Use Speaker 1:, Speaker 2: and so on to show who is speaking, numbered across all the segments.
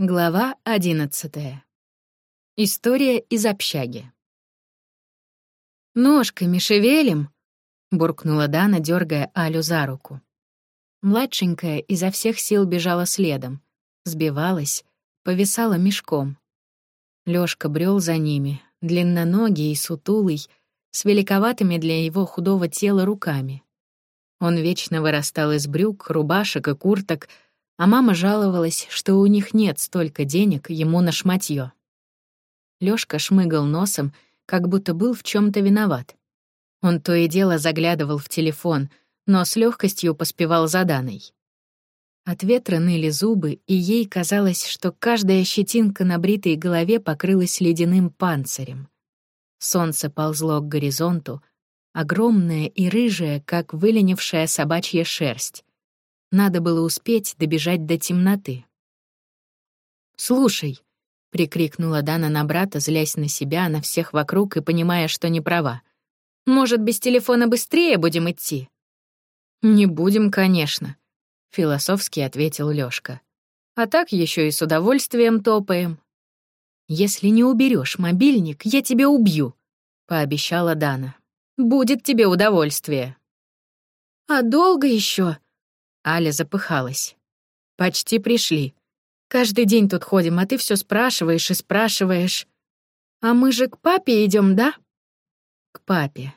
Speaker 1: Глава одиннадцатая. История из общаги. «Ножками шевелим», — буркнула Дана, дергая Алю за руку. Младшенькая изо всех сил бежала следом, сбивалась, повисала мешком. Лёшка брел за ними, длинноногий и сутулый, с великоватыми для его худого тела руками. Он вечно вырастал из брюк, рубашек и курток — а мама жаловалась, что у них нет столько денег ему на шматьё. Лёшка шмыгал носом, как будто был в чем то виноват. Он то и дело заглядывал в телефон, но с легкостью поспевал за Даной. От ветра ныли зубы, и ей казалось, что каждая щетинка на бритой голове покрылась ледяным панцирем. Солнце ползло к горизонту, огромное и рыжее, как выленившая собачья шерсть. Надо было успеть добежать до темноты. «Слушай», — прикрикнула Дана на брата, злясь на себя, на всех вокруг и понимая, что не права. «Может, без телефона быстрее будем идти?» «Не будем, конечно», — философски ответил Лёшка. «А так еще и с удовольствием топаем». «Если не уберешь мобильник, я тебя убью», — пообещала Дана. «Будет тебе удовольствие». «А долго еще? Аля запыхалась. «Почти пришли. Каждый день тут ходим, а ты все спрашиваешь и спрашиваешь. А мы же к папе идем, да?» «К папе».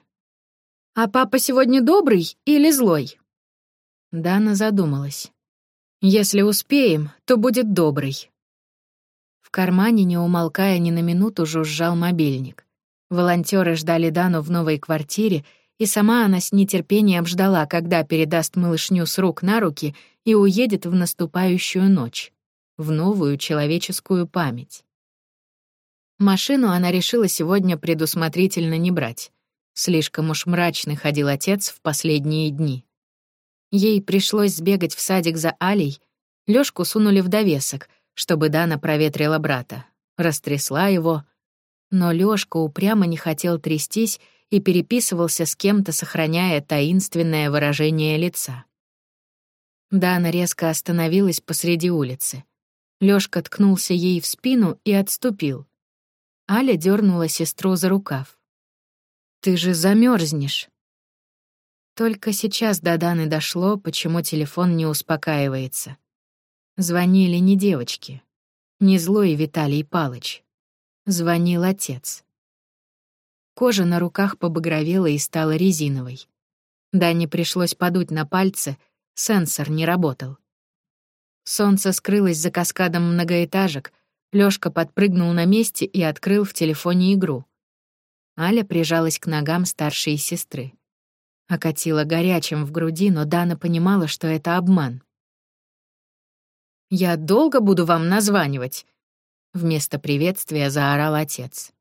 Speaker 1: «А папа сегодня добрый или злой?» Дана задумалась. «Если успеем, то будет добрый». В кармане, не умолкая ни на минуту, жужжал мобильник. Волонтеры ждали Дану в новой квартире — и сама она с нетерпением ждала, когда передаст малышню с рук на руки и уедет в наступающую ночь, в новую человеческую память. Машину она решила сегодня предусмотрительно не брать. Слишком уж мрачный ходил отец в последние дни. Ей пришлось сбегать в садик за Алей, Лёшку сунули в довесок, чтобы Дана проветрила брата, растрясла его. Но Лёшка упрямо не хотел трястись и переписывался с кем-то, сохраняя таинственное выражение лица. Дана резко остановилась посреди улицы. Лёшка ткнулся ей в спину и отступил. Аля дернула сестру за рукав. «Ты же замерзнешь. Только сейчас до Даны дошло, почему телефон не успокаивается. Звонили не девочки, не злой Виталий Палыч. Звонил отец. Кожа на руках побагровела и стала резиновой. Дане пришлось подуть на пальцы, сенсор не работал. Солнце скрылось за каскадом многоэтажек, Лёшка подпрыгнул на месте и открыл в телефоне игру. Аля прижалась к ногам старшей сестры. Окатила горячим в груди, но Дана понимала, что это обман. «Я долго буду вам названивать?» Вместо приветствия заорал отец.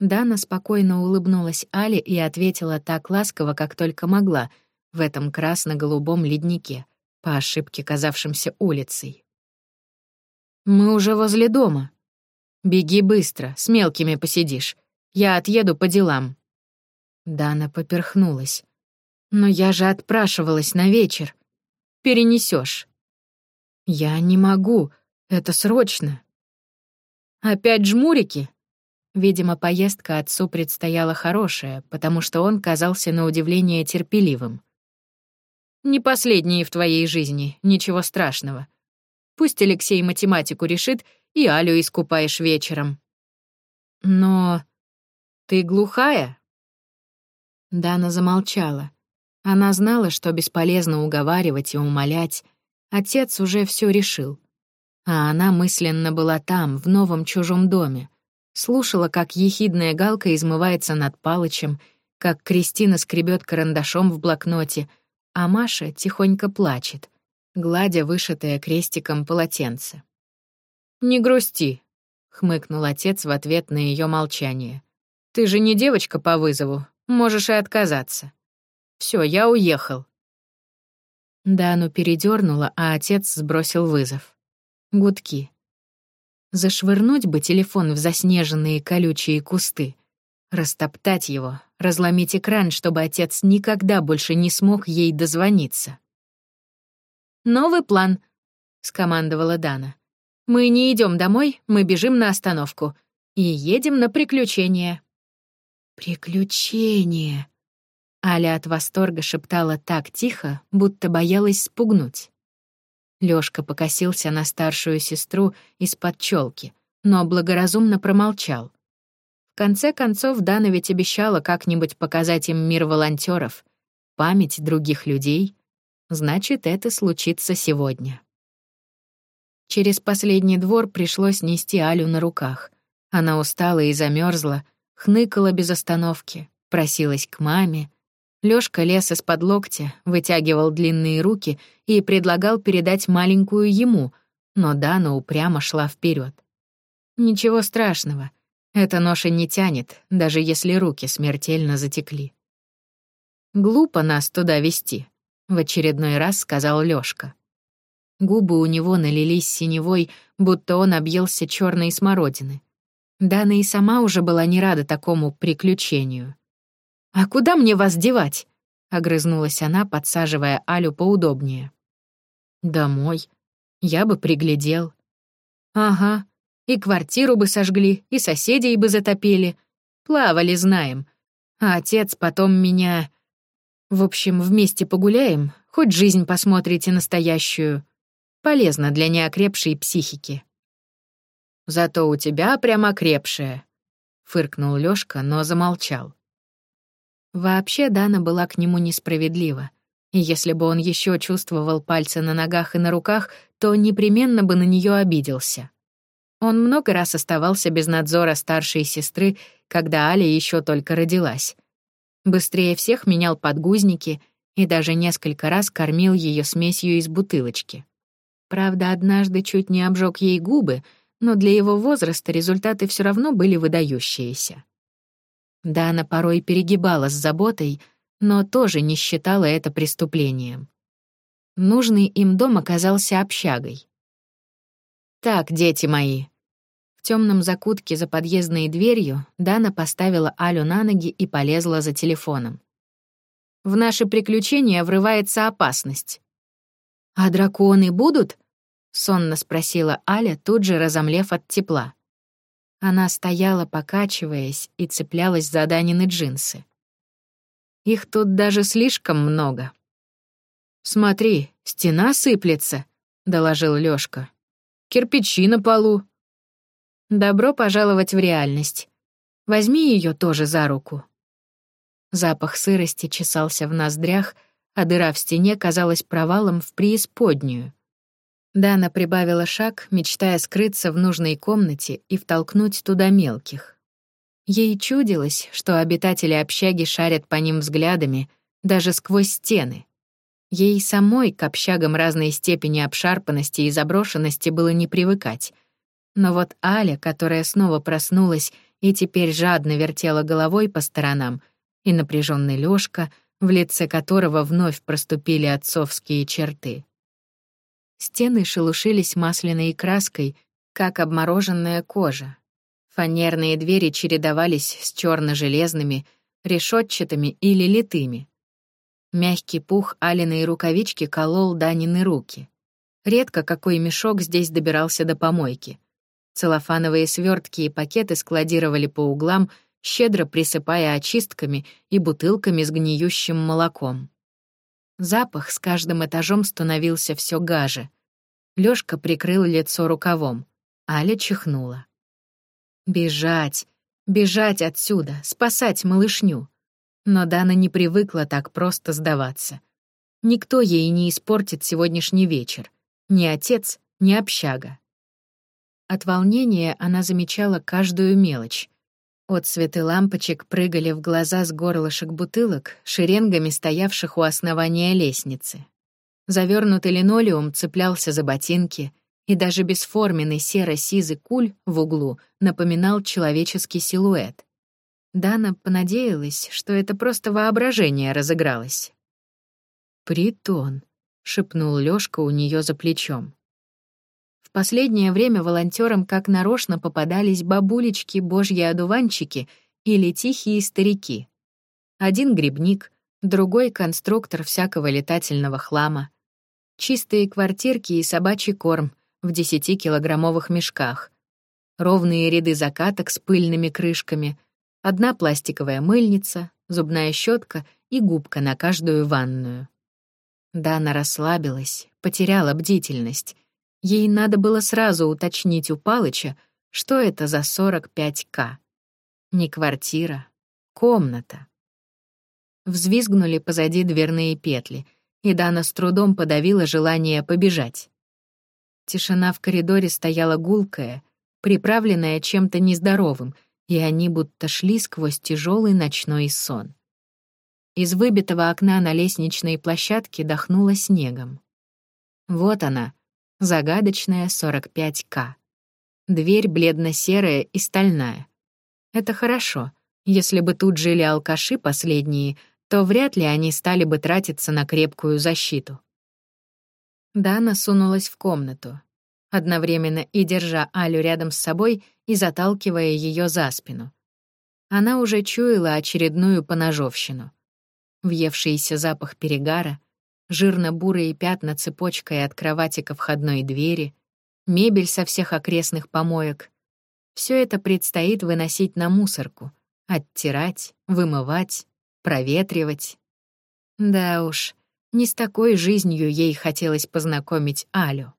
Speaker 1: Дана спокойно улыбнулась Але и ответила так ласково, как только могла, в этом красно-голубом леднике, по ошибке казавшемся улицей. «Мы уже возле дома. Беги быстро, с мелкими посидишь. Я отъеду по делам». Дана поперхнулась. «Но я же отпрашивалась на вечер. Перенесешь. «Я не могу. Это срочно». «Опять жмурики?» Видимо, поездка отцу предстояла хорошая, потому что он казался на удивление терпеливым. «Не последние в твоей жизни, ничего страшного. Пусть Алексей математику решит, и Алю искупаешь вечером». «Но... ты глухая?» Дана замолчала. Она знала, что бесполезно уговаривать и умолять. Отец уже все решил. А она мысленно была там, в новом чужом доме, слушала, как ехидная галка измывается над Палычем, как Кристина скребет карандашом в блокноте, а Маша тихонько плачет, гладя вышитое крестиком полотенце. «Не грусти», — хмыкнул отец в ответ на ее молчание. «Ты же не девочка по вызову, можешь и отказаться. Все, я уехал». Дану передернула, а отец сбросил вызов. Гудки. Зашвырнуть бы телефон в заснеженные колючие кусты. Растоптать его, разломить экран, чтобы отец никогда больше не смог ей дозвониться. «Новый план», — скомандовала Дана. Мы не идем домой, мы бежим на остановку. И едем на приключения». «Приключения!» Аля от восторга шептала так тихо, будто боялась спугнуть. Лёшка покосился на старшую сестру из-под челки, но благоразумно промолчал. В конце концов, Дана ведь обещала как-нибудь показать им мир волонтеров, память других людей. Значит, это случится сегодня. Через последний двор пришлось нести Алю на руках. Она устала и замерзла, хныкала без остановки, просилась к маме. Лёшка лез из-под локтя, вытягивал длинные руки и предлагал передать маленькую ему, но Дана упрямо шла вперед. Ничего страшного, эта ноша не тянет, даже если руки смертельно затекли. «Глупо нас туда вести», — в очередной раз сказал Лёшка. Губы у него налились синевой, будто он объелся черной смородины. Дана и сама уже была не рада такому приключению. «А куда мне вас девать?» — огрызнулась она, подсаживая Алю поудобнее. «Домой. Я бы приглядел». «Ага. И квартиру бы сожгли, и соседей бы затопили. Плавали, знаем. А отец потом меня... В общем, вместе погуляем, хоть жизнь посмотрите настоящую. Полезно для неокрепшей психики». Зато у тебя прямо крепшая», — фыркнул Лёшка, но замолчал. Вообще Дана была к нему несправедлива, и если бы он еще чувствовал пальцы на ногах и на руках, то непременно бы на нее обиделся. Он много раз оставался без надзора старшей сестры, когда Аля еще только родилась. Быстрее всех менял подгузники и даже несколько раз кормил ее смесью из бутылочки. Правда, однажды чуть не обжег ей губы — но для его возраста результаты все равно были выдающиеся. Дана порой перегибала с заботой, но тоже не считала это преступлением. Нужный им дом оказался общагой. «Так, дети мои». В темном закутке за подъездной дверью Дана поставила Алю на ноги и полезла за телефоном. «В наши приключения врывается опасность». «А драконы будут?» сонно спросила Аля, тут же разомлев от тепла. Она стояла, покачиваясь, и цеплялась за Данины джинсы. Их тут даже слишком много. «Смотри, стена сыплется», — доложил Лёшка. «Кирпичи на полу». «Добро пожаловать в реальность. Возьми её тоже за руку». Запах сырости чесался в ноздрях, а дыра в стене казалась провалом в преисподнюю. Дана прибавила шаг, мечтая скрыться в нужной комнате и втолкнуть туда мелких. Ей чудилось, что обитатели общаги шарят по ним взглядами, даже сквозь стены. Ей самой к общагам разной степени обшарпанности и заброшенности было не привыкать. Но вот Аля, которая снова проснулась и теперь жадно вертела головой по сторонам, и напряженный Лёшка, в лице которого вновь проступили отцовские черты. Стены шелушились масляной краской, как обмороженная кожа. Фанерные двери чередовались с черно железными решетчатыми или литыми. Мягкий пух Алиной рукавички колол Данины руки. Редко какой мешок здесь добирался до помойки. Целлофановые свертки и пакеты складировали по углам, щедро присыпая очистками и бутылками с гниющим молоком. Запах с каждым этажом становился все гаже. Лёшка прикрыл лицо рукавом. Аля чихнула. Бежать, бежать отсюда, спасать малышню. Но Дана не привыкла так просто сдаваться. Никто ей не испортит сегодняшний вечер. Ни отец, ни общага. От волнения она замечала каждую мелочь. Отцветы лампочек прыгали в глаза с горлышек бутылок, шеренгами стоявших у основания лестницы. Завернутый линолеум цеплялся за ботинки, и даже бесформенный серо-сизый куль в углу напоминал человеческий силуэт. Дана понадеялась, что это просто воображение разыгралось. «Притон», — шепнул Лёшка у неё за плечом. Последнее время волонтерам как нарочно попадались бабулечки, божьи одуванчики или тихие старики. Один грибник, другой — конструктор всякого летательного хлама. Чистые квартирки и собачий корм, в 10-килограммовых мешках, ровные ряды закаток с пыльными крышками, одна пластиковая мыльница, зубная щетка и губка на каждую ванную. Дана расслабилась, потеряла бдительность. Ей надо было сразу уточнить у Палыча, что это за 45К. Не квартира, комната. Взвизгнули позади дверные петли, и Дана с трудом подавила желание побежать. Тишина в коридоре стояла гулкая, приправленная чем-то нездоровым, и они будто шли сквозь тяжелый ночной сон. Из выбитого окна на лестничной площадке дохнуло снегом. Вот она, загадочная 45К. Дверь бледно-серая и стальная. Это хорошо. Если бы тут жили алкаши последние, то вряд ли они стали бы тратиться на крепкую защиту. Дана сунулась в комнату, одновременно и держа Алю рядом с собой и заталкивая ее за спину. Она уже чуяла очередную поножовщину. Въевшийся запах перегара, жирно-бурые пятна цепочкой от кровати ко входной двери, мебель со всех окрестных помоек. Все это предстоит выносить на мусорку, оттирать, вымывать, проветривать. Да уж, не с такой жизнью ей хотелось познакомить Алю.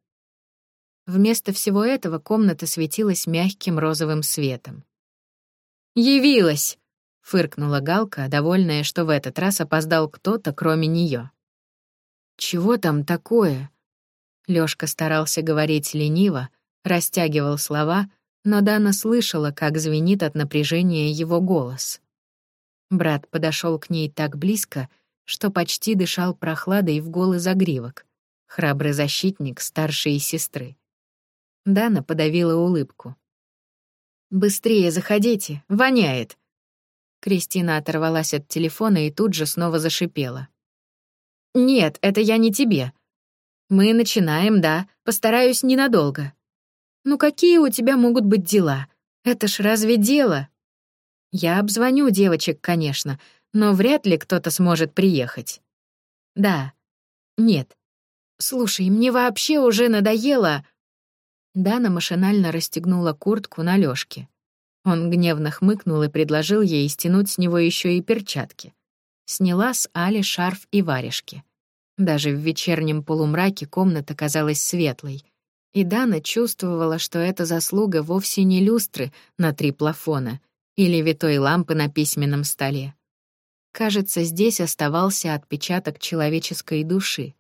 Speaker 1: Вместо всего этого комната светилась мягким розовым светом. «Явилась!» — фыркнула Галка, довольная, что в этот раз опоздал кто-то, кроме нее. «Чего там такое?» Лёшка старался говорить лениво, растягивал слова, но Дана слышала, как звенит от напряжения его голос. Брат подошел к ней так близко, что почти дышал прохладой в голый загривок, храбрый защитник старшей сестры. Дана подавила улыбку. «Быстрее заходите, воняет!» Кристина оторвалась от телефона и тут же снова зашипела. «Нет, это я не тебе. Мы начинаем, да, постараюсь ненадолго. Ну какие у тебя могут быть дела? Это ж разве дело?» «Я обзвоню девочек, конечно, но вряд ли кто-то сможет приехать». «Да. Нет. Слушай, мне вообще уже надоело...» Дана машинально расстегнула куртку на Лёшке. Он гневно хмыкнул и предложил ей стянуть с него еще и перчатки. Сняла с Али шарф и варежки. Даже в вечернем полумраке комната казалась светлой. И Дана чувствовала, что это заслуга вовсе не люстры на три плафона или витой лампы на письменном столе. Кажется, здесь оставался отпечаток человеческой души,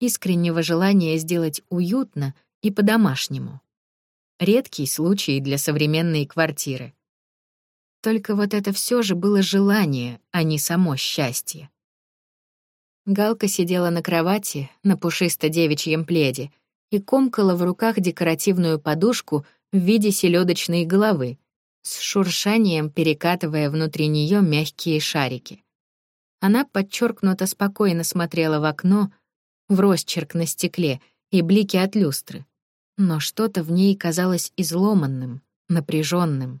Speaker 1: искреннего желания сделать уютно — и по-домашнему. Редкий случай для современной квартиры. Только вот это все же было желание, а не само счастье. Галка сидела на кровати, на пушисто-девичьем пледе, и комкала в руках декоративную подушку в виде селедочной головы, с шуршанием перекатывая внутри нее мягкие шарики. Она подчеркнуто спокойно смотрела в окно, в росчерк на стекле и блики от люстры но что-то в ней казалось изломанным, напряженным.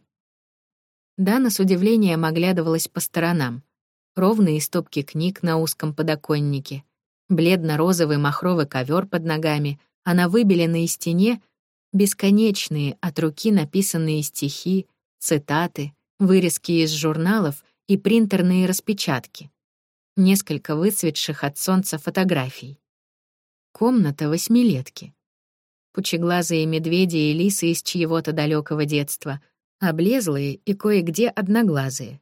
Speaker 1: Дана с удивлением оглядывалась по сторонам. Ровные стопки книг на узком подоконнике, бледно-розовый махровый ковер под ногами, а на выбеленной стене бесконечные от руки написанные стихи, цитаты, вырезки из журналов и принтерные распечатки. Несколько выцветших от солнца фотографий. Комната восьмилетки пучеглазые медведи и лисы из чьего-то далекого детства, облезлые и кое-где одноглазые.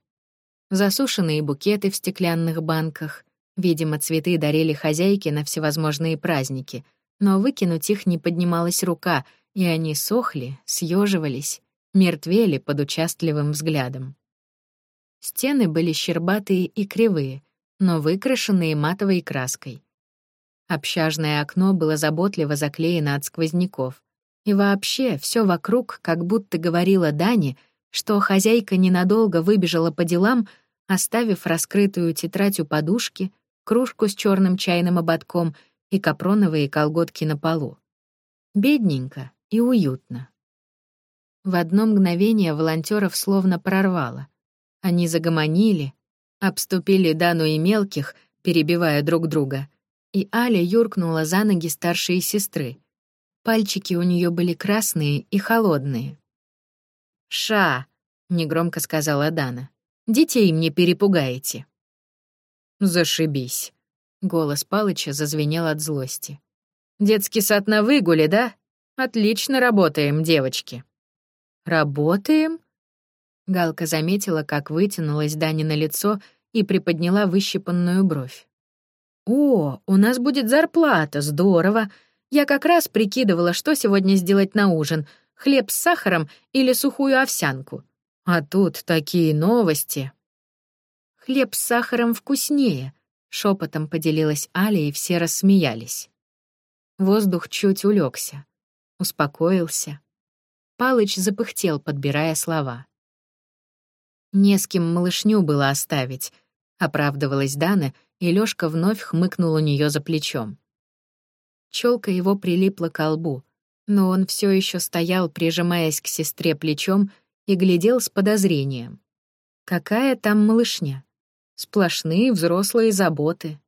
Speaker 1: Засушенные букеты в стеклянных банках. Видимо, цветы дарили хозяйке на всевозможные праздники, но выкинуть их не поднималась рука, и они сохли, съеживались, мертвели под участливым взглядом. Стены были щербатые и кривые, но выкрашенные матовой краской. Общажное окно было заботливо заклеено от сквозняков. И вообще все вокруг как будто говорило Дане, что хозяйка ненадолго выбежала по делам, оставив раскрытую тетрадь у подушки, кружку с черным чайным ободком и капроновые колготки на полу. Бедненько и уютно. В одно мгновение волонтеров словно прорвало. Они загомонили, обступили Дану и мелких, перебивая друг друга — и Аля юркнула за ноги старшей сестры. Пальчики у нее были красные и холодные. «Ша!» — негромко сказала Дана. «Детей мне перепугаете». «Зашибись!» — голос Палыча зазвенел от злости. «Детский сад на выгуле, да? Отлично работаем, девочки». «Работаем?» Галка заметила, как вытянулось Данина лицо и приподняла выщипанную бровь. «О, у нас будет зарплата, здорово. Я как раз прикидывала, что сегодня сделать на ужин — хлеб с сахаром или сухую овсянку. А тут такие новости. Хлеб с сахаром вкуснее, шепотом поделилась Аля, и все рассмеялись. Воздух чуть улегся, успокоился. Палыч запыхтел, подбирая слова. Не с кем малышню было оставить, оправдывалась Дана, и Лёшка вновь хмыкнул у неё за плечом. Челка его прилипла к лбу, но он все еще стоял, прижимаясь к сестре плечом, и глядел с подозрением. Какая там малышня? Сплошные взрослые заботы.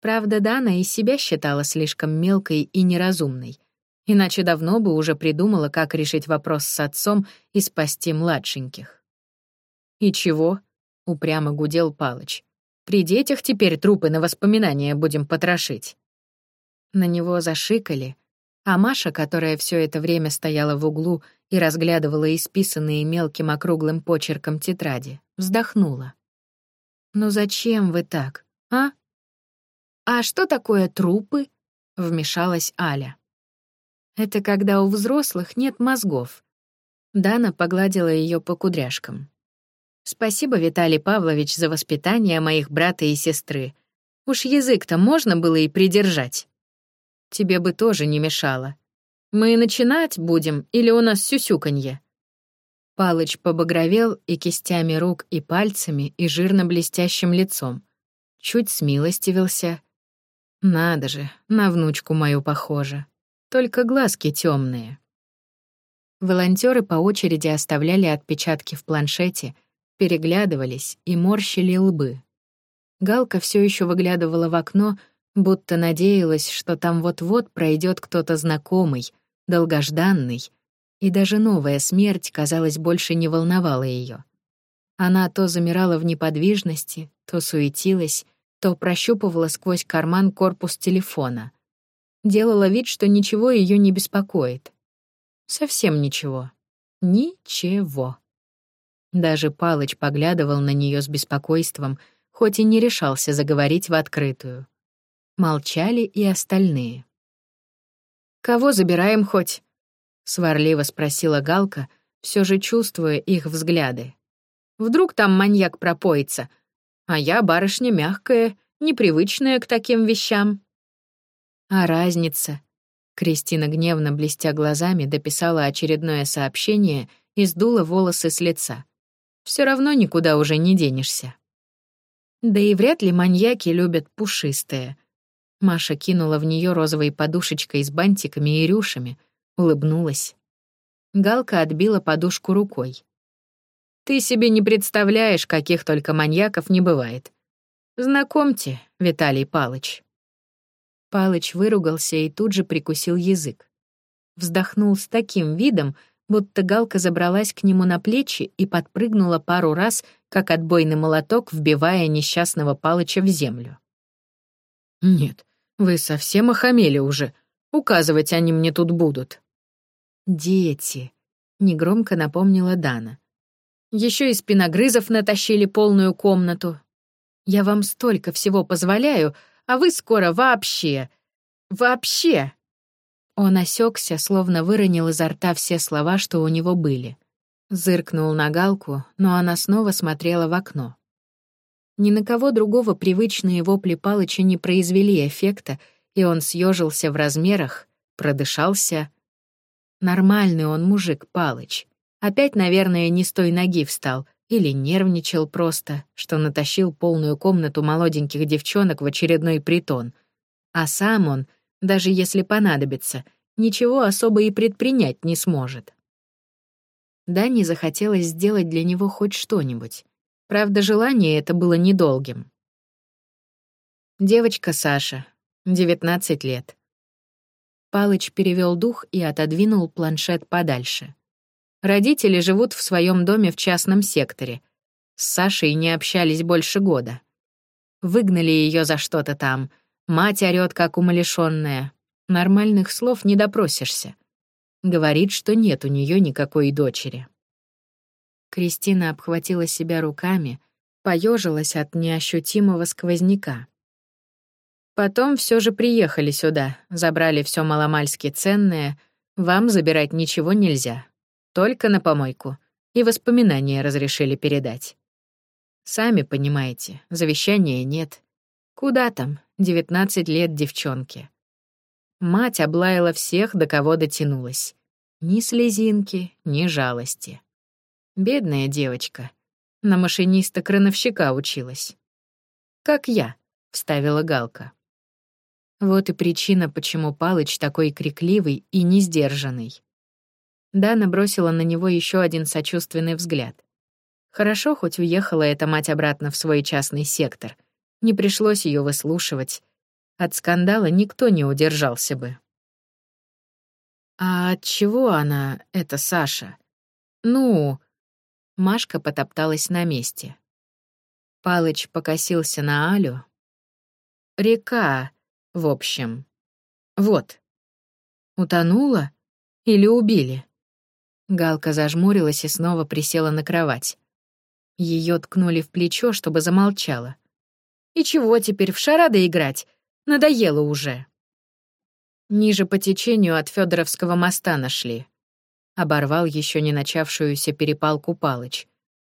Speaker 1: Правда, Дана и себя считала слишком мелкой и неразумной, иначе давно бы уже придумала, как решить вопрос с отцом и спасти младшеньких. «И чего?» — упрямо гудел Палыч. «При детях теперь трупы на воспоминания будем потрошить». На него зашикали — а Маша, которая все это время стояла в углу и разглядывала исписанные мелким округлым почерком тетради, вздохнула. «Ну зачем вы так, а?» «А что такое трупы?» — вмешалась Аля. «Это когда у взрослых нет мозгов». Дана погладила ее по кудряшкам. «Спасибо, Виталий Павлович, за воспитание моих брата и сестры. Уж язык-то можно было и придержать». Тебе бы тоже не мешало. Мы начинать будем или у нас сюсюканье?» Палыч побагровел и кистями рук, и пальцами, и жирно-блестящим лицом. Чуть смилостивился. «Надо же, на внучку мою похоже. Только глазки темные. Волонтеры по очереди оставляли отпечатки в планшете, переглядывались и морщили лбы. Галка все еще выглядывала в окно, будто надеялась, что там вот-вот пройдет кто-то знакомый, долгожданный, и даже новая смерть, казалось, больше не волновала ее. Она то замирала в неподвижности, то суетилась, то прощупывала сквозь карман корпус телефона. Делала вид, что ничего ее не беспокоит. Совсем ничего. Ничего. Даже Палыч поглядывал на нее с беспокойством, хоть и не решался заговорить в открытую. Молчали и остальные. «Кого забираем хоть?» — сварливо спросила Галка, все же чувствуя их взгляды. «Вдруг там маньяк пропоится, а я барышня мягкая, непривычная к таким вещам». «А разница?» Кристина, гневно блестя глазами, дописала очередное сообщение и сдула волосы с лица. Все равно никуда уже не денешься. Да и вряд ли маньяки любят пушистые — Маша кинула в нее розовой подушечкой с бантиками и рюшами, улыбнулась. Галка отбила подушку рукой. «Ты себе не представляешь, каких только маньяков не бывает. Знакомьте, Виталий Палыч». Палыч выругался и тут же прикусил язык. Вздохнул с таким видом, будто Галка забралась к нему на плечи и подпрыгнула пару раз, как отбойный молоток, вбивая несчастного Палыча в землю. «Нет, вы совсем охамели уже. Указывать они мне тут будут. Дети, негромко напомнила Дана. Еще и спиногрызов натащили полную комнату. Я вам столько всего позволяю, а вы скоро вообще... Вообще... Он осекся, словно выронил изо рта все слова, что у него были. Зыркнул на Галку, но она снова смотрела в окно. Ни на кого другого привычные вопли Палыча не произвели эффекта, и он съежился в размерах, продышался. Нормальный он мужик, Палыч. Опять, наверное, не с той ноги встал или нервничал просто, что натащил полную комнату молоденьких девчонок в очередной притон. А сам он, даже если понадобится, ничего особо и предпринять не сможет. Дани захотелось сделать для него хоть что-нибудь. Правда, желание это было недолгим. Девочка Саша, 19 лет. Палыч перевел дух и отодвинул планшет подальше. Родители живут в своем доме в частном секторе. С Сашей не общались больше года. Выгнали ее за что-то там. Мать орёт, как умалишённая. Нормальных слов не допросишься. Говорит, что нет у нее никакой дочери. Кристина обхватила себя руками, поежилась от неощутимого сквозняка. Потом все же приехали сюда, забрали все маломальски ценное, вам забирать ничего нельзя, только на помойку, и воспоминания разрешили передать. Сами понимаете, завещания нет. Куда там, 19 лет девчонке. Мать облаяла всех, до кого дотянулась. Ни слезинки, ни жалости. Бедная девочка. На машиниста-крановщика училась. «Как я», — вставила Галка. Вот и причина, почему Палыч такой крикливый и несдержанный. Дана бросила на него еще один сочувственный взгляд. Хорошо, хоть уехала эта мать обратно в свой частный сектор. Не пришлось ее выслушивать. От скандала никто не удержался бы. «А от чего она, это Саша?» «Ну...» Машка потопталась на месте. Палыч покосился на Алю. «Река, в общем. Вот. Утонула? Или убили? Галка зажмурилась и снова присела на кровать. Ее ткнули в плечо, чтобы замолчала. И чего теперь в шарады играть? Надоело уже. Ниже по течению от Федоровского моста нашли. Оборвал еще не начавшуюся перепалку Палыч.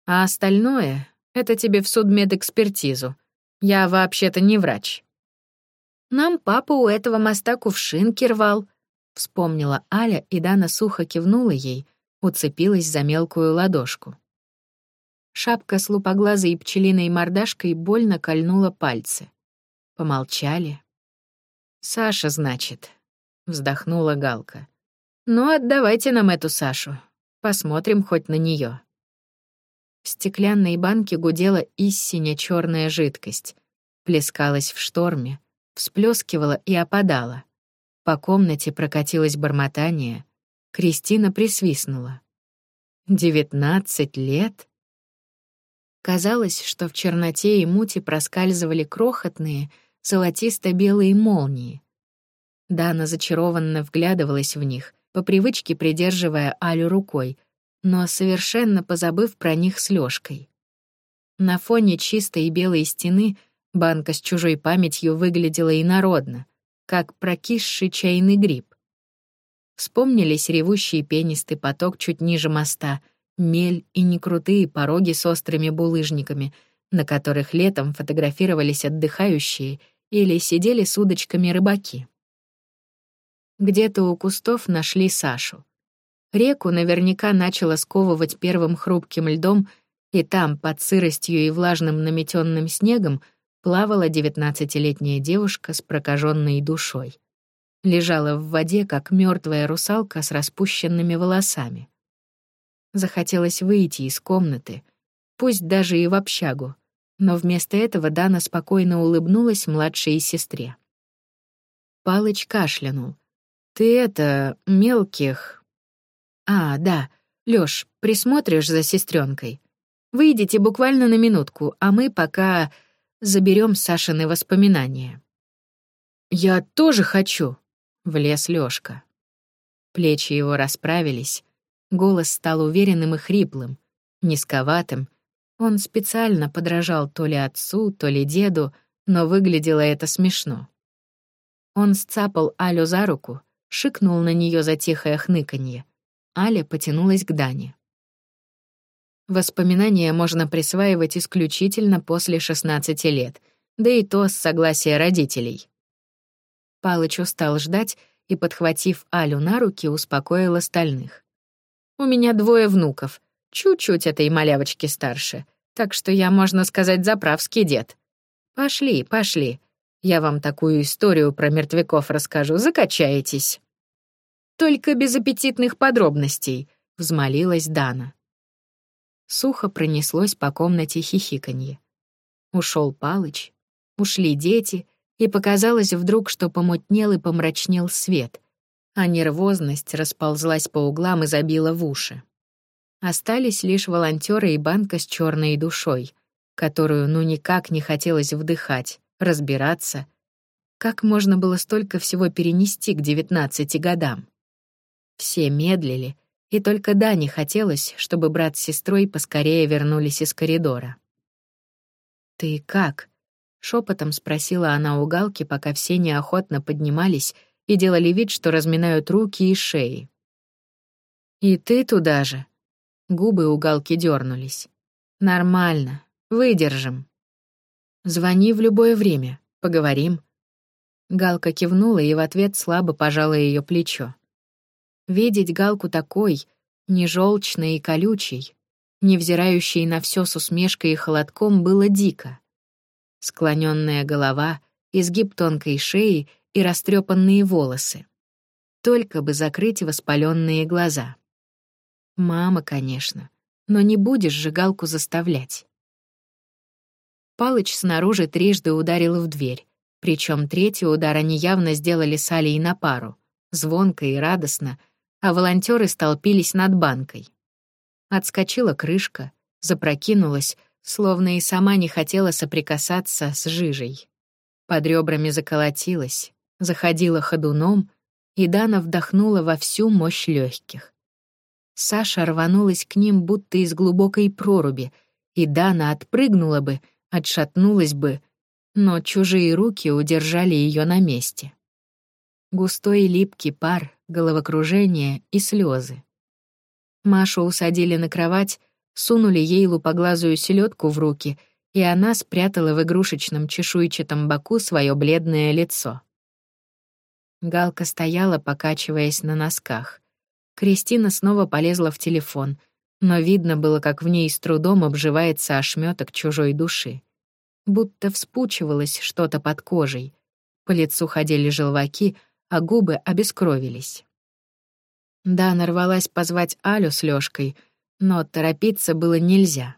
Speaker 1: А остальное — это тебе в судмедэкспертизу. Я вообще-то не врач. Нам папа у этого моста кувшинки рвал», — вспомнила Аля, и Дана сухо кивнула ей, уцепилась за мелкую ладошку. Шапка с лупоглазой пчелиной мордашкой больно кольнула пальцы. Помолчали. «Саша, значит», — вздохнула Галка. «Ну, отдавайте нам эту Сашу. Посмотрим хоть на нее. В стеклянной банке гудела истинно черная жидкость. Плескалась в шторме, всплескивала и опадала. По комнате прокатилось бормотание. Кристина присвистнула. «Девятнадцать лет?» Казалось, что в черноте и мути проскальзывали крохотные, золотисто-белые молнии. Дана зачарованно вглядывалась в них, по привычке придерживая Алю рукой, но совершенно позабыв про них с Лёшкой. На фоне чистой белой стены — Банка с чужой памятью выглядела инородно, как прокисший чайный гриб. Вспомнились ревущий пенистый поток чуть ниже моста, мель и некрутые пороги с острыми булыжниками, на которых летом фотографировались отдыхающие или сидели с удочками рыбаки. Где-то у кустов нашли Сашу. Реку наверняка начало сковывать первым хрупким льдом, и там, под сыростью и влажным наметенным снегом, плавала девятнадцатилетняя девушка с прокаженной душой. Лежала в воде, как мертвая русалка с распущенными волосами. Захотелось выйти из комнаты, пусть даже и в общагу, но вместо этого Дана спокойно улыбнулась младшей сестре. Палыч кашлянул. «Ты это, мелких...» «А, да, Лёш, присмотришь за сестренкой. Выйдите буквально на минутку, а мы пока заберем Сашины воспоминания. «Я тоже хочу», — влез Лёшка. Плечи его расправились, голос стал уверенным и хриплым, низковатым. Он специально подражал то ли отцу, то ли деду, но выглядело это смешно. Он сцапал Алю за руку, шикнул на нее за тихое хныканье. Аля потянулась к Дане. Воспоминания можно присваивать исключительно после 16 лет, да и то с согласия родителей. Палыч устал ждать и, подхватив Алю на руки, успокоил остальных. «У меня двое внуков, чуть-чуть этой малявочки старше, так что я, можно сказать, заправский дед. Пошли, пошли, я вам такую историю про мертвяков расскажу, закачаетесь». «Только без аппетитных подробностей», — взмолилась Дана. Сухо пронеслось по комнате хихиканье. Ушел Палыч, ушли дети, и показалось вдруг, что помутнел и помрачнел свет, а нервозность расползлась по углам и забила в уши. Остались лишь волонтеры и банка с черной душой, которую ну никак не хотелось вдыхать, разбираться. Как можно было столько всего перенести к девятнадцати годам? Все медлили, и только Дане хотелось, чтобы брат с сестрой поскорее вернулись из коридора. «Ты как?» — шепотом спросила она у Галки, пока все неохотно поднимались и делали вид, что разминают руки и шеи. «И ты туда же?» Губы у Галки дернулись. «Нормально. Выдержим. Звони в любое время. Поговорим». Галка кивнула и в ответ слабо пожала ее плечо. Видеть Галку такой, не желчной и колючей, невзирающей на все с усмешкой и холодком, было дико. Склоненная голова, изгиб тонкой шеи — и растрепанные волосы. Только бы закрыть воспаленные глаза. Мама, конечно, но не будешь же Галку заставлять. Палыч снаружи трижды ударил в дверь, причем третий удар они явно сделали с Алей на пару, звонко и радостно, а волонтеры столпились над банкой. Отскочила крышка, запрокинулась, словно и сама не хотела соприкасаться с жижей. Под ребрами заколотилась, заходила ходуном, и Дана вдохнула во всю мощь легких. Саша рванулась к ним будто из глубокой проруби, и Дана отпрыгнула бы, отшатнулась бы, но чужие руки удержали ее на месте. Густой липкий пар, головокружение и слезы. Машу усадили на кровать, сунули ей лупоглазую селедку в руки, и она спрятала в игрушечном чешуйчатом боку свое бледное лицо. Галка стояла, покачиваясь на носках. Кристина снова полезла в телефон, но видно было, как в ней с трудом обживается ошметок чужой души. Будто вспучивалось что-то под кожей. По лицу ходили желваки, а губы обескровились. Да, нарвалась позвать Алю с Лёшкой, но торопиться было нельзя.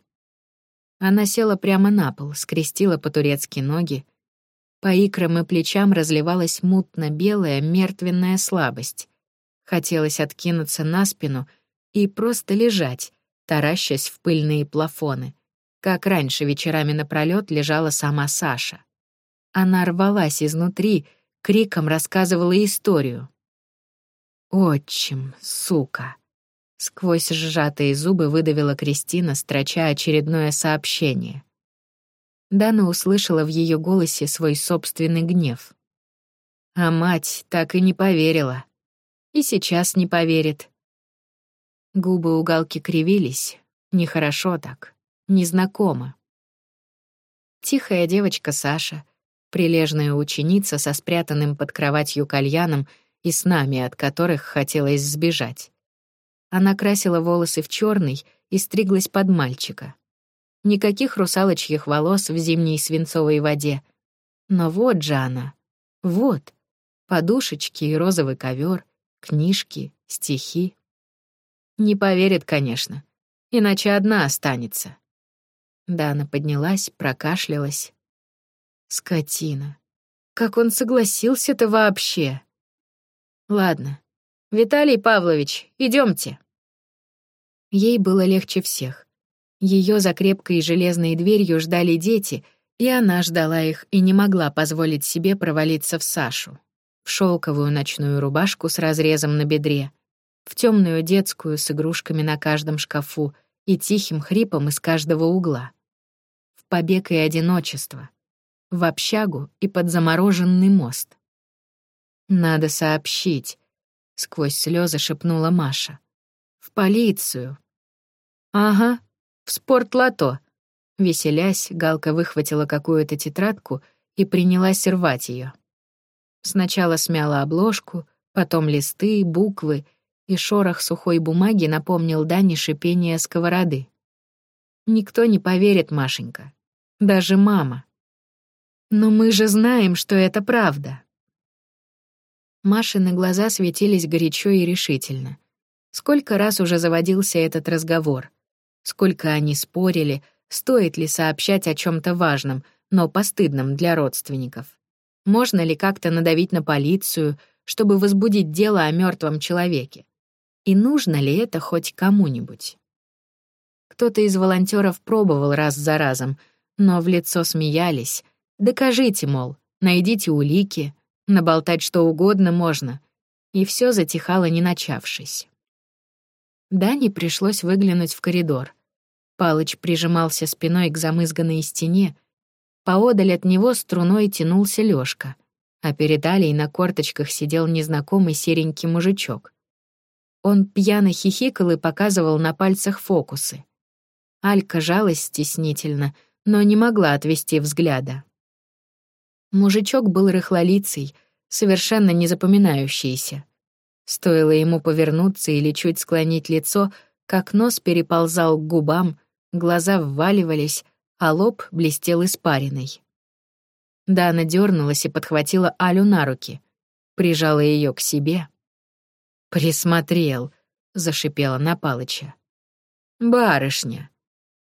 Speaker 1: Она села прямо на пол, скрестила по-турецки ноги, по икрам и плечам разливалась мутно-белая мертвенная слабость. Хотелось откинуться на спину и просто лежать, таращась в пыльные плафоны, как раньше вечерами напролёт лежала сама Саша. Она рвалась изнутри, криком рассказывала историю. «Отчим, сука!» Сквозь сжатые зубы выдавила Кристина, строча очередное сообщение. Дана услышала в ее голосе свой собственный гнев. А мать так и не поверила. И сейчас не поверит. Губы уголки кривились. Нехорошо так. Незнакомо. Тихая девочка Саша, прилежная ученица со спрятанным под кроватью кальяном и снами, от которых хотелось сбежать. Она красила волосы в черный и стриглась под мальчика. Никаких русалочьих волос в зимней свинцовой воде. Но вот же она. Вот. Подушечки и розовый ковер, книжки, стихи. Не поверит, конечно. Иначе одна останется. Дана поднялась, прокашлялась. Скотина. Как он согласился-то вообще? Ладно. Виталий Павлович, идемте. Ей было легче всех. Ее за крепкой железной дверью ждали дети, и она ждала их и не могла позволить себе провалиться в Сашу. В шелковую ночную рубашку с разрезом на бедре, в темную детскую с игрушками на каждом шкафу и тихим хрипом из каждого угла. В побег и одиночество. В общагу и под замороженный мост. «Надо сообщить», — сквозь слезы шепнула Маша. «В полицию». «Ага», в спортлото. Веселясь, Галка выхватила какую-то тетрадку и принялась рвать ее. Сначала смяла обложку, потом листы, буквы, и шорох сухой бумаги напомнил Дане шипение сковороды. Никто не поверит, Машенька. Даже мама. Но мы же знаем, что это правда. Машины глаза светились горячо и решительно. Сколько раз уже заводился этот разговор. Сколько они спорили, стоит ли сообщать о чем то важном, но постыдном для родственников. Можно ли как-то надавить на полицию, чтобы возбудить дело о мертвом человеке? И нужно ли это хоть кому-нибудь? Кто-то из волонтеров пробовал раз за разом, но в лицо смеялись. Докажите, мол, найдите улики, наболтать что угодно можно. И все затихало, не начавшись. Дане пришлось выглянуть в коридор. Палыч прижимался спиной к замызганной стене. Поодаль от него струной тянулся Лёшка, а перед Алей на корточках сидел незнакомый серенький мужичок. Он пьяно хихикал и показывал на пальцах фокусы. Алька жалась стеснительно, но не могла отвести взгляда. Мужичок был рыхлолицый, совершенно не запоминающийся. Стоило ему повернуться или чуть склонить лицо, как нос переползал к губам, глаза вваливались, а лоб блестел испариной. Дана дернулась и подхватила Алю на руки, прижала ее к себе — «Присмотрел», — зашипела на Палыча. «Барышня».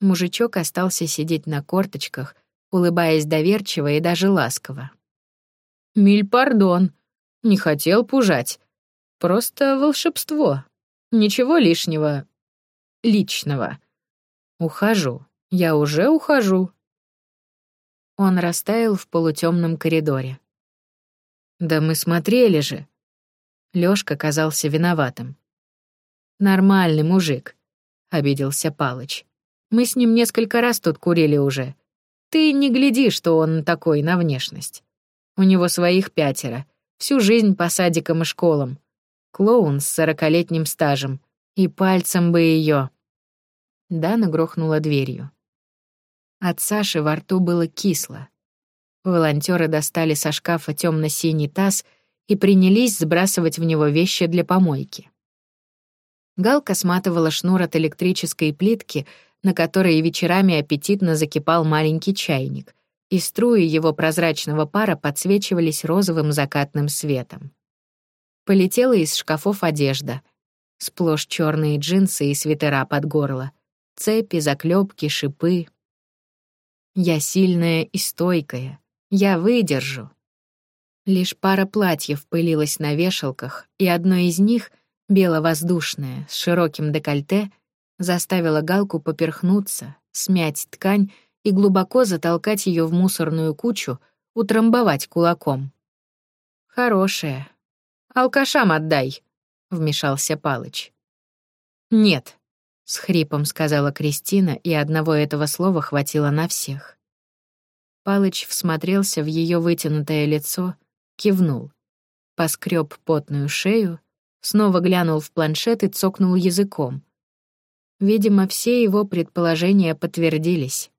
Speaker 1: Мужичок остался сидеть на корточках, улыбаясь доверчиво и даже ласково. «Миль пардон, не хотел пужать. Просто волшебство. Ничего лишнего. Личного. Ухожу. Я уже ухожу». Он растаял в полутемном коридоре. «Да мы смотрели же», Лёшка казался виноватым. «Нормальный мужик», — обиделся Палыч. «Мы с ним несколько раз тут курили уже. Ты не гляди, что он такой на внешность. У него своих пятеро, всю жизнь по садикам и школам. Клоун с сорокалетним стажем. И пальцем бы её. Дана грохнула дверью. От Саши во рту было кисло. Волонтеры достали со шкафа темно-синий таз — и принялись сбрасывать в него вещи для помойки. Галка сматывала шнур от электрической плитки, на которой вечерами аппетитно закипал маленький чайник, и струи его прозрачного пара подсвечивались розовым закатным светом. Полетела из шкафов одежда. Сплошь черные джинсы и свитера под горло, цепи, заклепки, шипы. Я сильная и стойкая. Я выдержу. Лишь пара платьев пылилась на вешалках, и одно из них, бело-воздушное, с широким декольте, заставило Галку поперхнуться, смять ткань и глубоко затолкать ее в мусорную кучу, утрамбовать кулаком. «Хорошая. Алкашам отдай», — вмешался Палыч. «Нет», — с хрипом сказала Кристина, и одного этого слова хватило на всех. Палыч всмотрелся в ее вытянутое лицо — кивнул. Поскреб потную шею, снова глянул в планшет и цокнул языком. Видимо, все его предположения подтвердились.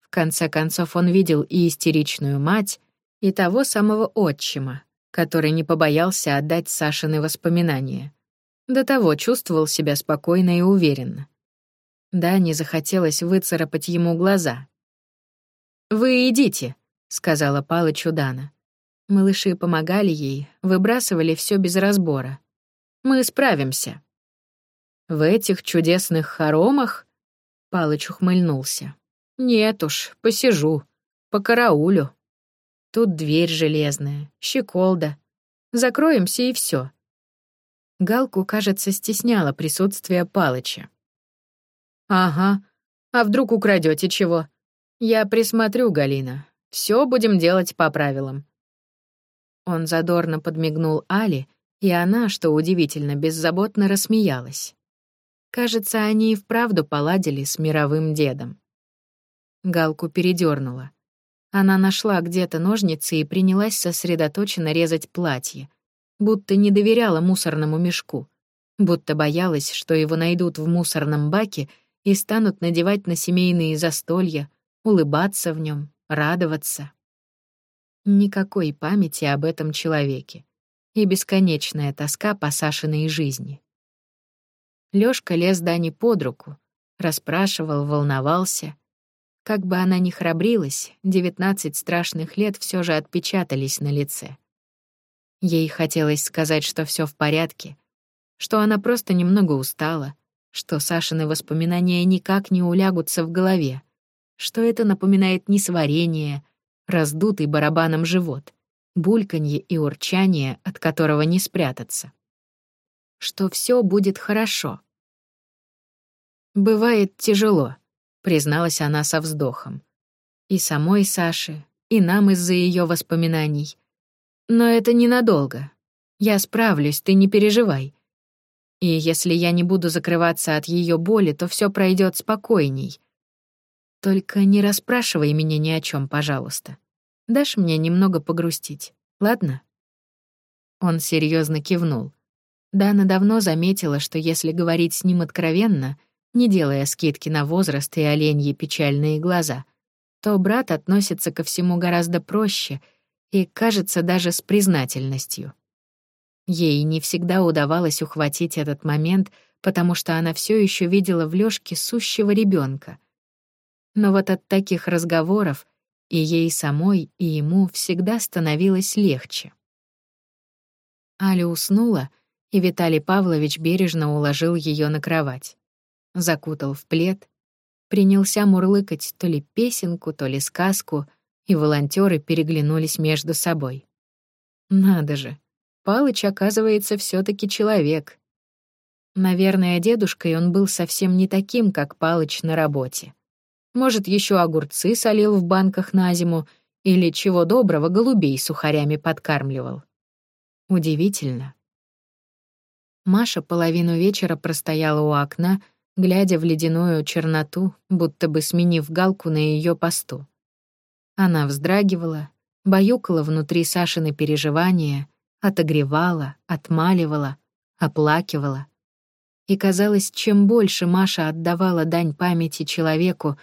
Speaker 1: В конце концов, он видел и истеричную мать, и того самого отчима, который не побоялся отдать Сашины воспоминания. До того чувствовал себя спокойно и уверенно. Да, не захотелось выцарапать ему глаза. «Вы идите», — сказала Палычу Дана. Малыши помогали ей, выбрасывали все без разбора. Мы справимся. В этих чудесных хоромах Палыч ухмыльнулся. Нет уж, посижу, по караулю. Тут дверь железная, щеколда. Закроемся и все. Галку, кажется, стесняло присутствие Палыча. Ага, а вдруг украдете чего? Я присмотрю, Галина. Все будем делать по правилам. Он задорно подмигнул Али, и она, что удивительно, беззаботно рассмеялась. Кажется, они и вправду поладили с мировым дедом. Галку передернула. Она нашла где-то ножницы и принялась сосредоточенно резать платье, будто не доверяла мусорному мешку, будто боялась, что его найдут в мусорном баке и станут надевать на семейные застолья, улыбаться в нем, радоваться. Никакой памяти об этом человеке. И бесконечная тоска по Сашиной жизни. Лёшка лез Дани под руку, расспрашивал, волновался. Как бы она ни храбрилась, девятнадцать страшных лет все же отпечатались на лице. Ей хотелось сказать, что все в порядке, что она просто немного устала, что Сашины воспоминания никак не улягутся в голове, что это напоминает несварение, раздутый барабаном живот, бульканье и урчание, от которого не спрятаться. Что все будет хорошо. «Бывает тяжело», — призналась она со вздохом. «И самой Саше, и нам из-за ее воспоминаний. Но это ненадолго. Я справлюсь, ты не переживай. И если я не буду закрываться от ее боли, то все пройдет спокойней. Только не расспрашивай меня ни о чем, пожалуйста. Дашь мне немного погрустить, ладно?» Он серьезно кивнул. Дана давно заметила, что если говорить с ним откровенно, не делая скидки на возраст и оленьи печальные глаза, то брат относится ко всему гораздо проще и, кажется, даже с признательностью. Ей не всегда удавалось ухватить этот момент, потому что она все еще видела в Лёшке сущего ребенка. Но вот от таких разговоров и ей самой, и ему всегда становилось легче. Аля уснула, и Виталий Павлович бережно уложил ее на кровать. Закутал в плед, принялся мурлыкать то ли песенку, то ли сказку, и волонтеры переглянулись между собой. Надо же, Палыч, оказывается, все таки человек. Наверное, дедушкой он был совсем не таким, как Палыч на работе. Может, еще огурцы солил в банках на зиму или, чего доброго, голубей сухарями подкармливал. Удивительно. Маша половину вечера простояла у окна, глядя в ледяную черноту, будто бы сменив галку на ее посту. Она вздрагивала, баюкала внутри Сашины переживания, отогревала, отмаливала, оплакивала. И казалось, чем больше Маша отдавала дань памяти человеку,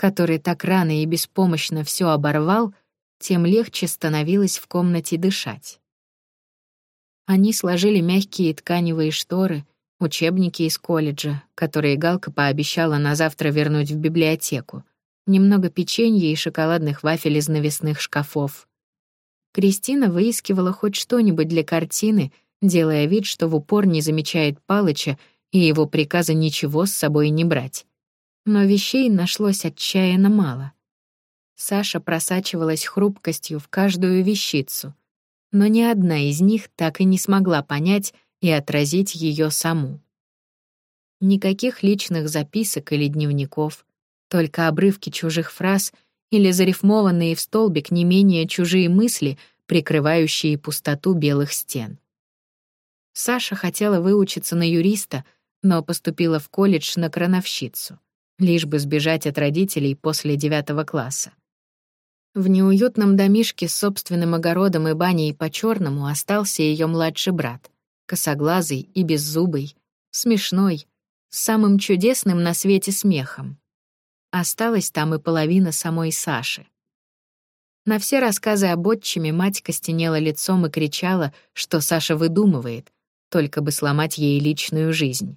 Speaker 1: который так рано и беспомощно все оборвал, тем легче становилось в комнате дышать. Они сложили мягкие тканевые шторы, учебники из колледжа, которые Галка пообещала на завтра вернуть в библиотеку, немного печенья и шоколадных вафель из навесных шкафов. Кристина выискивала хоть что-нибудь для картины, делая вид, что в упор не замечает Палыча и его приказа ничего с собой не брать но вещей нашлось отчаянно мало. Саша просачивалась хрупкостью в каждую вещицу, но ни одна из них так и не смогла понять и отразить ее саму. Никаких личных записок или дневников, только обрывки чужих фраз или зарифмованные в столбик не менее чужие мысли, прикрывающие пустоту белых стен. Саша хотела выучиться на юриста, но поступила в колледж на крановщицу лишь бы сбежать от родителей после девятого класса. В неуютном домишке с собственным огородом и баней по-черному остался ее младший брат, косоглазый и беззубый, смешной, с самым чудесным на свете смехом. Осталась там и половина самой Саши. На все рассказы об отчиме мать костенела лицом и кричала, что Саша выдумывает, только бы сломать ей личную жизнь.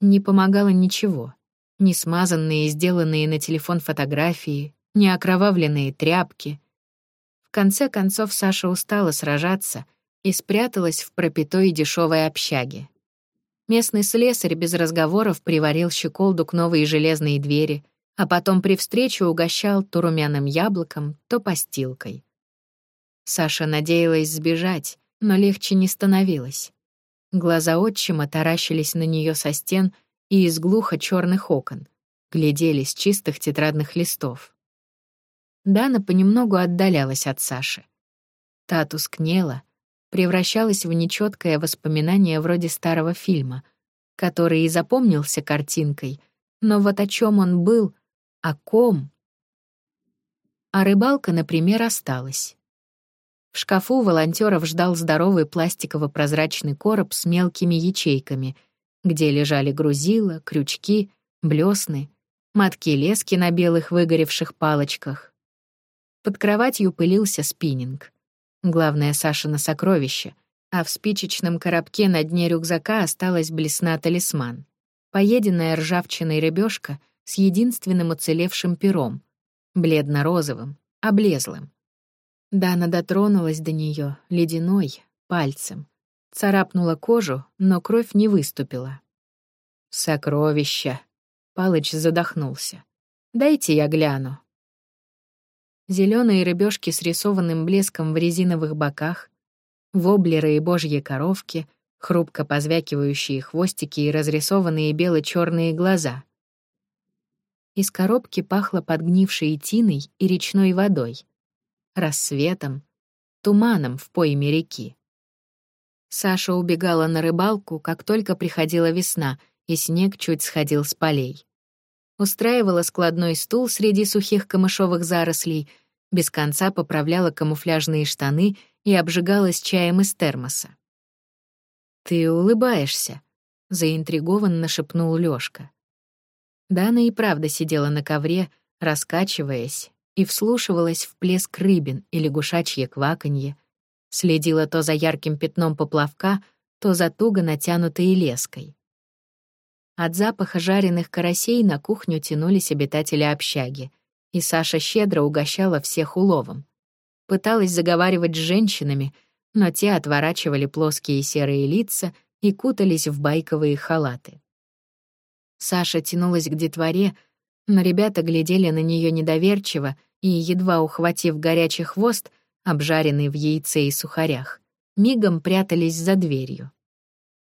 Speaker 1: Не помогало ничего ни смазанные и сделанные на телефон фотографии, ни окровавленные тряпки. В конце концов Саша устала сражаться и спряталась в пропитой дешевой общаге. Местный слесарь без разговоров приварил щеколду к новой железной двери, а потом при встрече угощал то румяным яблоком, то постилкой. Саша надеялась сбежать, но легче не становилось. Глаза отчима таращились на нее со стен и из глухо черных окон, глядели с чистых тетрадных листов. Дана понемногу отдалялась от Саши. Та тускнела, превращалась в нечеткое воспоминание вроде старого фильма, который и запомнился картинкой, но вот о чем он был, о ком. А рыбалка, например, осталась. В шкафу волонтеров ждал здоровый пластиково-прозрачный короб с мелкими ячейками — где лежали грузила, крючки, блесны, матки-лески на белых выгоревших палочках. Под кроватью пылился спиннинг. Главное Сашина сокровище, а в спичечном коробке на дне рюкзака осталась блесна талисман. Поеденная ржавчиной рыбешка с единственным уцелевшим пером, бледно-розовым, облезлым. Дана дотронулась до нее ледяной, пальцем. Царапнула кожу, но кровь не выступила. «Сокровища!» — Палыч задохнулся. «Дайте я гляну». Зеленые рыбешки с рисованным блеском в резиновых боках, воблеры и божьи коровки, хрупко позвякивающие хвостики и разрисованные бело черные глаза. Из коробки пахло подгнившей тиной и речной водой, рассветом, туманом в пойме реки. Саша убегала на рыбалку, как только приходила весна, и снег чуть сходил с полей. Устраивала складной стул среди сухих камышовых зарослей, без конца поправляла камуфляжные штаны и обжигалась чаем из термоса. «Ты улыбаешься», — заинтригованно шепнул Лёшка. Дана и правда сидела на ковре, раскачиваясь, и вслушивалась в плеск рыбин и лягушачье кваканье, следила то за ярким пятном поплавка, то за туго натянутой леской. От запаха жареных карасей на кухню тянулись обитатели общаги, и Саша щедро угощала всех уловом. Пыталась заговаривать с женщинами, но те отворачивали плоские серые лица и кутались в байковые халаты. Саша тянулась к детворе, но ребята глядели на нее недоверчиво и, едва ухватив горячий хвост, обжаренный в яйце и сухарях, мигом прятались за дверью.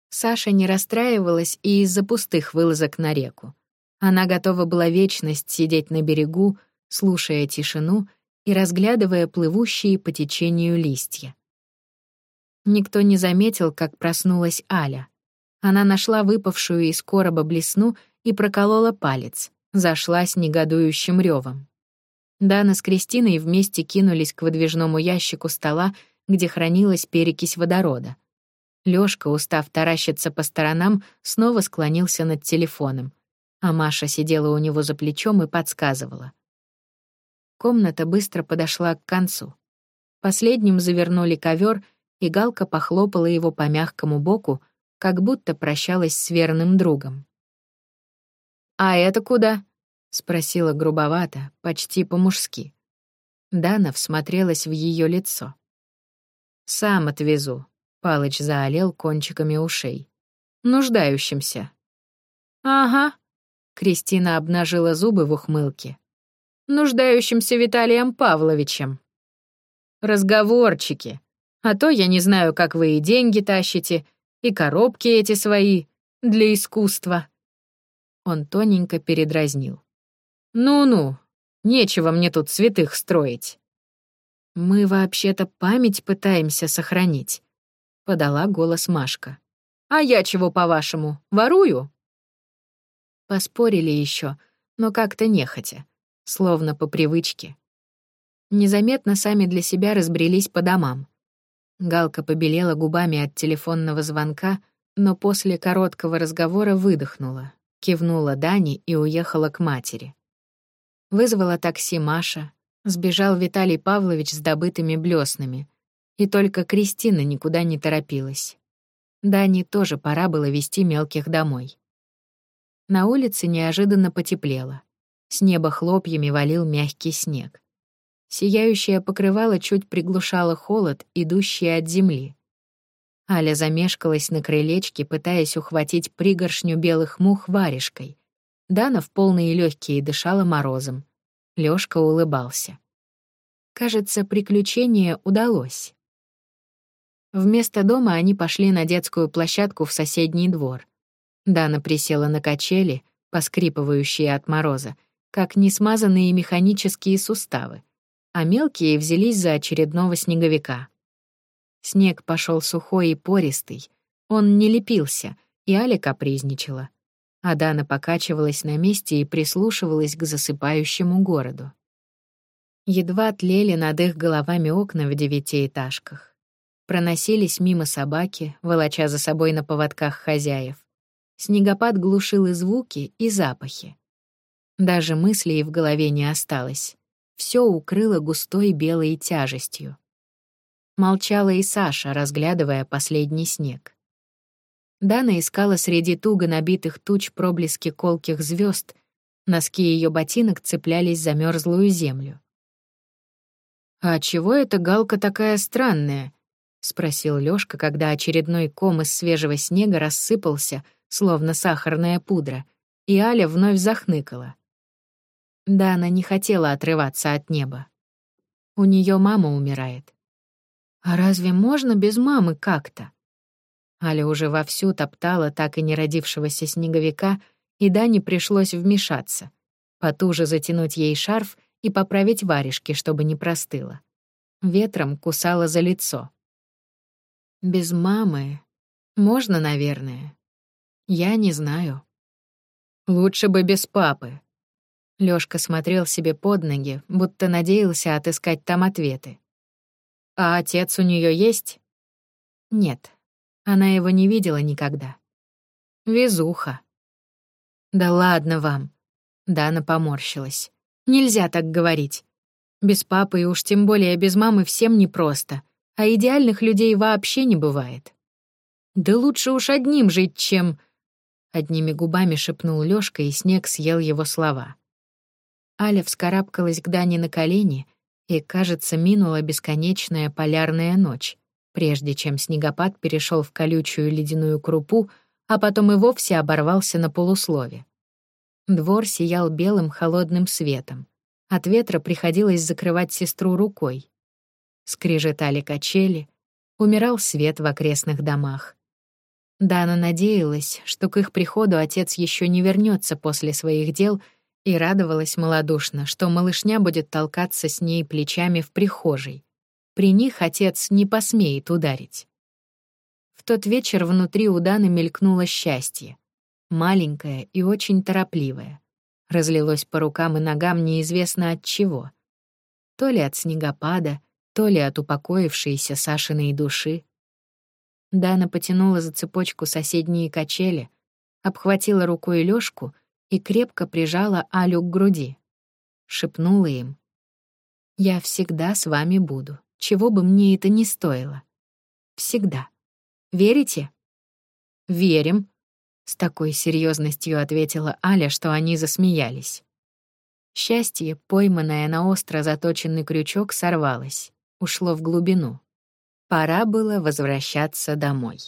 Speaker 1: Саша не расстраивалась и из-за пустых вылазок на реку. Она готова была вечность сидеть на берегу, слушая тишину и разглядывая плывущие по течению листья. Никто не заметил, как проснулась Аля. Она нашла выпавшую из короба блесну и проколола палец, зашлась негодующим ревом. Дана с Кристиной вместе кинулись к выдвижному ящику стола, где хранилась перекись водорода. Лёшка, устав таращиться по сторонам, снова склонился над телефоном, а Маша сидела у него за плечом и подсказывала. Комната быстро подошла к концу. Последним завернули ковер, и Галка похлопала его по мягкому боку, как будто прощалась с верным другом. «А это куда?» — спросила грубовато, почти по-мужски. Дана всмотрелась в ее лицо. «Сам отвезу», — Палыч заолел кончиками ушей. «Нуждающимся». «Ага», — Кристина обнажила зубы в ухмылке. «Нуждающимся Виталием Павловичем». «Разговорчики. А то я не знаю, как вы и деньги тащите, и коробки эти свои для искусства». Он тоненько передразнил. «Ну-ну, нечего мне тут святых строить». «Мы вообще-то память пытаемся сохранить», — подала голос Машка. «А я чего, по-вашему, ворую?» Поспорили еще, но как-то нехотя, словно по привычке. Незаметно сами для себя разбрелись по домам. Галка побелела губами от телефонного звонка, но после короткого разговора выдохнула, кивнула Дани и уехала к матери. Вызвала такси Маша, сбежал Виталий Павлович с добытыми блеснами, и только Кристина никуда не торопилась. Дани тоже пора было вести мелких домой. На улице неожиданно потеплело. С неба хлопьями валил мягкий снег. Сияющее покрывало чуть приглушало холод, идущий от земли. Аля замешкалась на крылечке, пытаясь ухватить пригоршню белых мух варежкой. Дана в полные легкие дышала морозом. Лёшка улыбался. Кажется, приключение удалось. Вместо дома они пошли на детскую площадку в соседний двор. Дана присела на качели, поскрипывающие от мороза, как несмазанные механические суставы, а мелкие взялись за очередного снеговика. Снег пошел сухой и пористый, он не лепился, и Аля капризничала. Адана покачивалась на месте и прислушивалась к засыпающему городу. Едва тлели над их головами окна в девятиэтажках. Проносились мимо собаки, волоча за собой на поводках хозяев. Снегопад глушил и звуки, и запахи. Даже мыслей в голове не осталось. Все укрыло густой белой тяжестью. Молчала и Саша, разглядывая последний снег. Дана искала среди туго набитых туч проблески колких звезд, носки ее ботинок цеплялись за мерзлую землю. «А чего эта галка такая странная?» — спросил Лёшка, когда очередной ком из свежего снега рассыпался, словно сахарная пудра, и Аля вновь захныкала. Дана не хотела отрываться от неба. У нее мама умирает. А разве можно без мамы как-то? Аля уже вовсю топтала так и не родившегося снеговика, и Дане пришлось вмешаться, потуже затянуть ей шарф и поправить варежки, чтобы не простыло. Ветром кусала за лицо. Без мамы можно, наверное. Я не знаю. Лучше бы без папы. Лёшка смотрел себе под ноги, будто надеялся отыскать там ответы. А отец у неё есть? Нет. Она его не видела никогда. Везуха. Да ладно вам. Дана поморщилась. Нельзя так говорить. Без папы и уж тем более без мамы всем непросто, а идеальных людей вообще не бывает. Да лучше уж одним жить, чем... Одними губами шепнул Лёшка, и снег съел его слова. Аля вскарабкалась к Дане на колени, и, кажется, минула бесконечная полярная ночь, прежде чем снегопад перешел в колючую ледяную крупу, а потом и вовсе оборвался на полуслове. Двор сиял белым холодным светом. От ветра приходилось закрывать сестру рукой. Скрежетали качели, умирал свет в окрестных домах. Дана надеялась, что к их приходу отец еще не вернется после своих дел, и радовалась малодушно, что малышня будет толкаться с ней плечами в прихожей. При них отец не посмеет ударить. В тот вечер внутри у Даны мелькнуло счастье. Маленькое и очень торопливое. Разлилось по рукам и ногам неизвестно от чего. То ли от снегопада, то ли от упокоившейся Сашиной души. Дана потянула за цепочку соседние качели, обхватила рукой Лёшку и крепко прижала Алю к груди. Шепнула им. «Я всегда с вами буду, чего бы мне это ни стоило. Всегда. Верите?» «Верим», — с такой серьезностью ответила Аля, что они засмеялись. Счастье, пойманное на остро заточенный крючок, сорвалось, ушло в глубину. Пора было возвращаться домой.